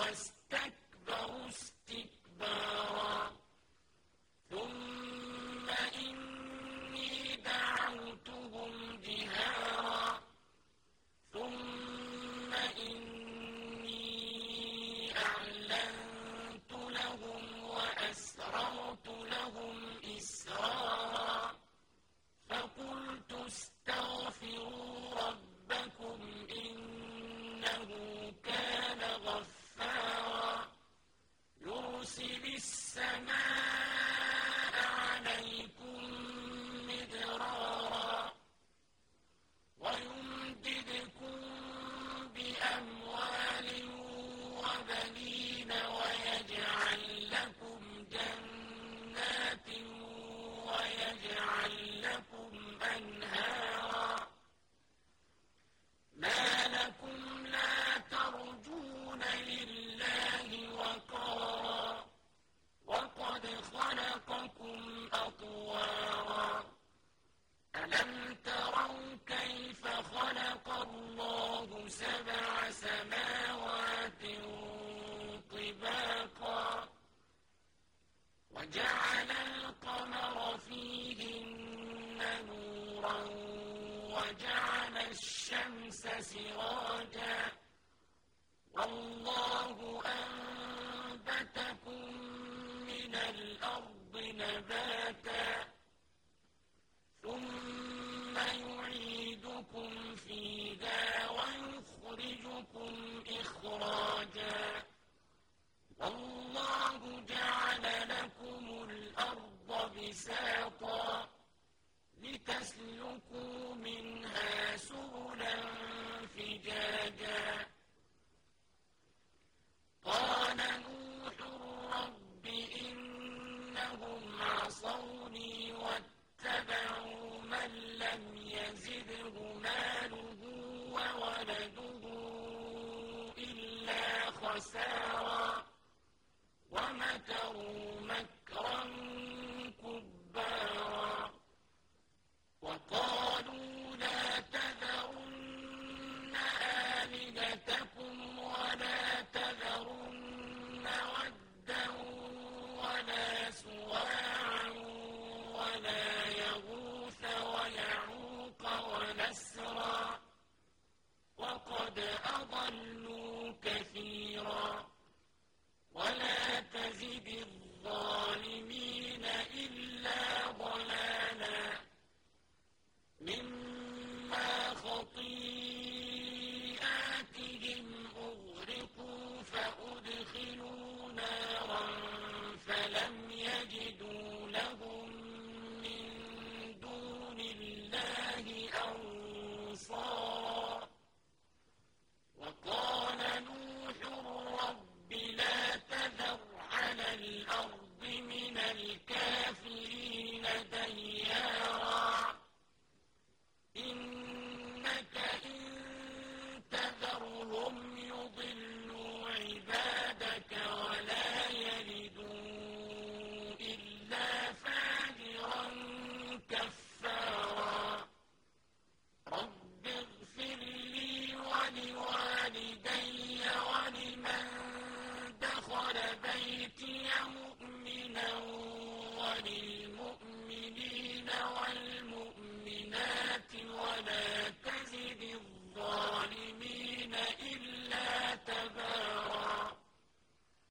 واستغفر السماء عليكم مدرارا. يعيدكم فيها ويخرجكم إخراجا والله جعل لكم الأرض بساطا لتسلكوا ولده إلا خسارا الله أنصارا. وقال نوح رب لا تذر على الأرض من الكافرين ديارا